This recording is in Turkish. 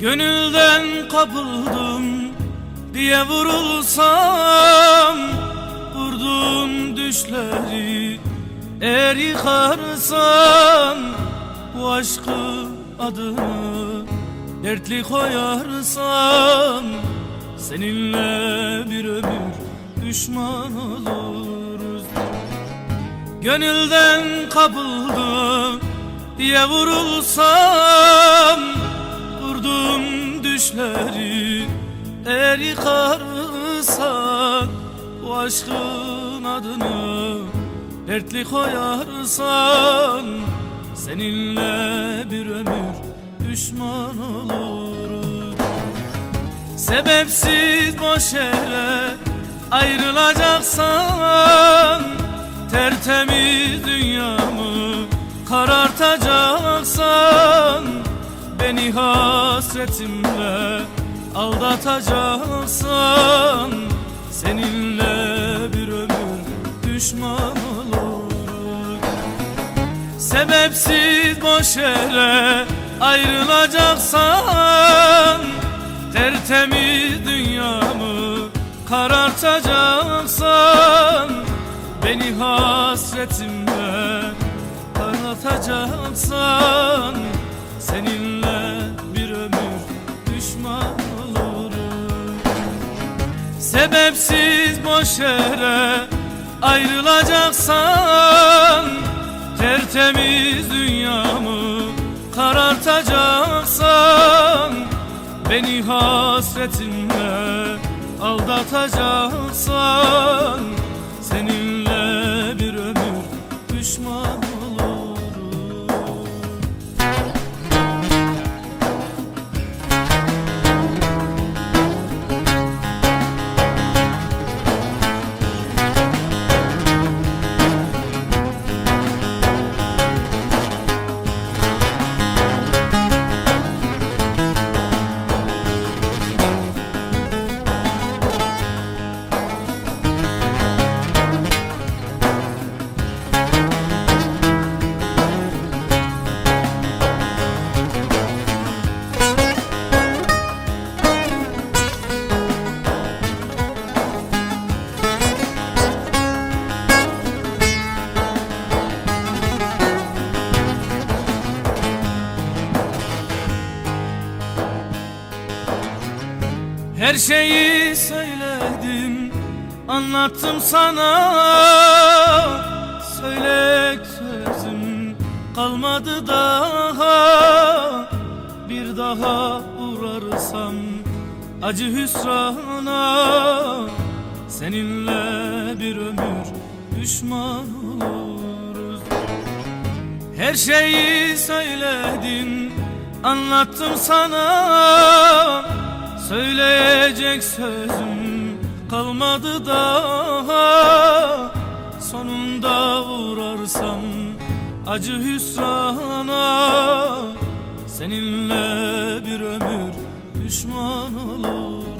Gönülden kapıldım diye vurulsam Vurduğum düşleri eğer yıkarsan Bu aşkı adını dertli koyarsan Seninle bir ömür düşman oluruz Gönülden kapıldım diye vurulsam düşleri eğer yıkarsan Bu aşkın adını dertli koyarsan Seninle bir ömür düşman oluruz Sebepsiz boş yere ayrılacaksan Tertemiz dünyamı Beni hasretimle aldatacaksan Seninle bir ömür düşman olur Sebepsiz boş yere ayrılacaksan Tertemiz dünyamı karartacaksan Beni hasretimle karartacaksan Seninle Sebepsiz boş yere ayrılacaksan Tertemiz dünyamı karartacaksan Beni hasretinle aldatacaksan Seninle bir ömür düşman Her şeyi söyledim, anlattım sana. Söyleyecek sözüm kalmadı daha. Bir daha uğrarsam acı hüsrana. Seninle bir ömür düşman oluruz. Her şeyi söyledim, anlattım sana Söyleyecek sözüm kalmadı daha. Sonunda uğrarsam acı hüsrana. Seninle bir ömür düşman olur